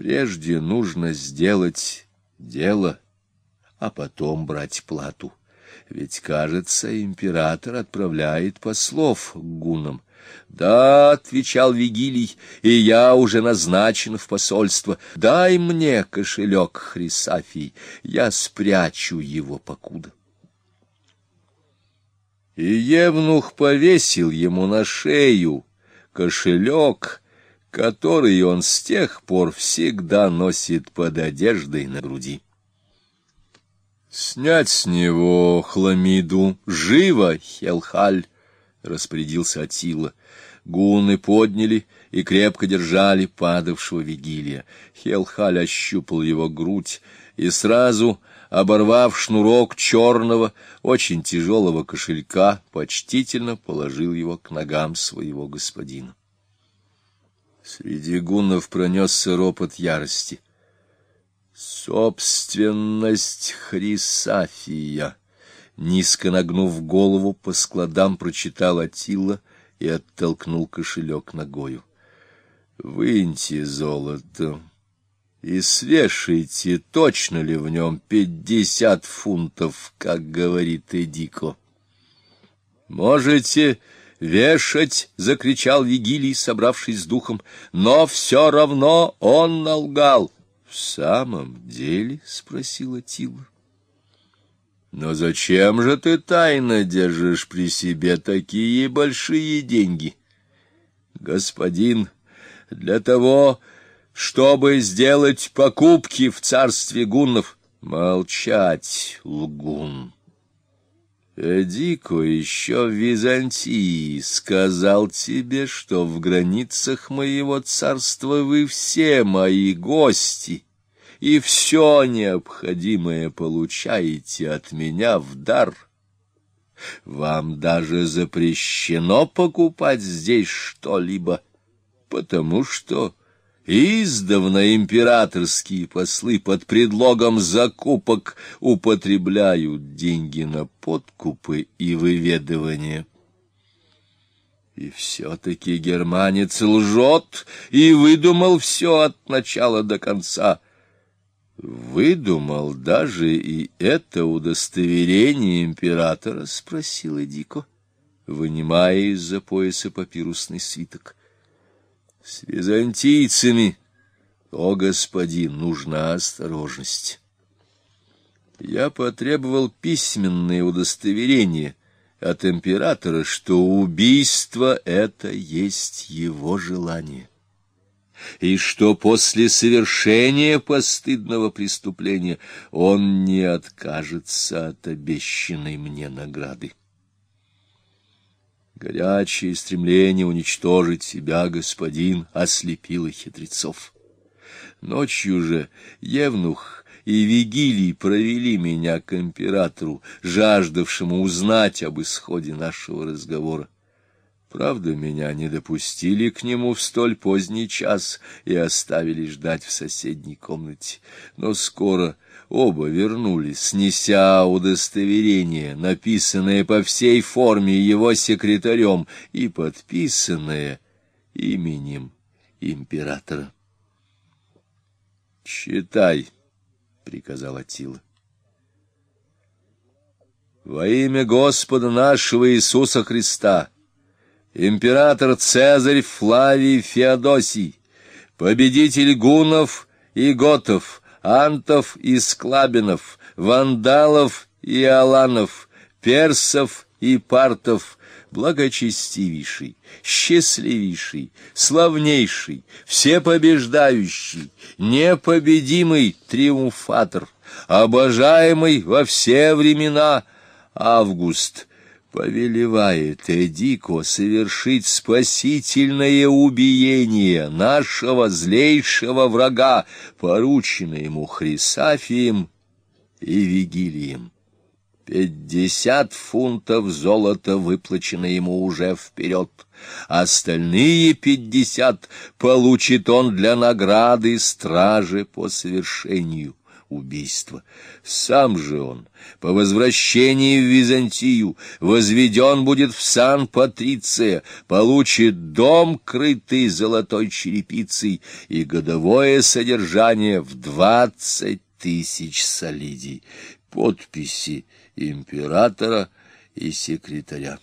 Прежде нужно сделать дело, а потом брать плату. Ведь, кажется, император отправляет послов к гунам. «Да», — отвечал Вигилий, — «и я уже назначен в посольство. Дай мне кошелек Хрисафий, я спрячу его покуда». И Евнух повесил ему на шею кошелек, который он с тех пор всегда носит под одеждой на груди. «Снять с него хламиду! Живо, Хелхаль!» — распорядился Атила. Гуны подняли и крепко держали падавшего Вигилия. Хелхаль ощупал его грудь и сразу, оборвав шнурок черного, очень тяжелого кошелька, почтительно положил его к ногам своего господина. Среди гуннов пронесся ропот ярости — Собственность Хрисафия. Низко нагнув голову, по складам прочитал Атила и оттолкнул кошелек ногою. Выньте золото и свешайте, точно ли в нем пятьдесят фунтов, как говорит Эдико. Можете вешать, — закричал Вигилий, собравшись с духом, — но все равно он налгал. — в самом деле? — спросила Тила. — Но зачем же ты тайно держишь при себе такие большие деньги? — Господин, для того, чтобы сделать покупки в царстве гуннов. Молчать, лгун. Эдико еще в Византии сказал тебе, что в границах моего царства вы все мои гости, и все необходимое получаете от меня в дар. Вам даже запрещено покупать здесь что-либо, потому что Издавна императорские послы под предлогом закупок употребляют деньги на подкупы и выведывание. И все-таки германец лжет и выдумал все от начала до конца. «Выдумал даже и это удостоверение императора?» — спросила Дико, вынимая из-за пояса папирусный свиток. С византийцами, о господин, нужна осторожность. Я потребовал письменное удостоверение от императора, что убийство — это есть его желание, и что после совершения постыдного преступления он не откажется от обещанной мне награды. Горячее стремление уничтожить себя, господин, ослепило хитрецов. Ночью же Евнух и Вигилий провели меня к императору, жаждавшему узнать об исходе нашего разговора. Правда, меня не допустили к нему в столь поздний час и оставили ждать в соседней комнате. Но скоро Оба вернулись, снеся удостоверение, написанное по всей форме его секретарем и подписанное именем императора. «Читай», — приказал Атила. «Во имя Господа нашего Иисуса Христа, император Цезарь Флавий Феодосий, победитель гунов и готов, антов и склабинов, вандалов и аланов, персов и партов, благочестивейший, счастливейший, славнейший, всепобеждающий, непобедимый триумфатор, обожаемый во все времена Август — повелевает Эдико совершить спасительное убиение нашего злейшего врага, порученное ему Хрисафием и Вигилием. Пятьдесят фунтов золота выплачено ему уже вперед. Остальные пятьдесят получит он для награды стражи по совершению убийства. Сам же он по возвращении в Византию возведен будет в сан Патриция, получит дом, крытый золотой черепицей, и годовое содержание в двадцать тысяч солидий. Подписи императора и секретаря.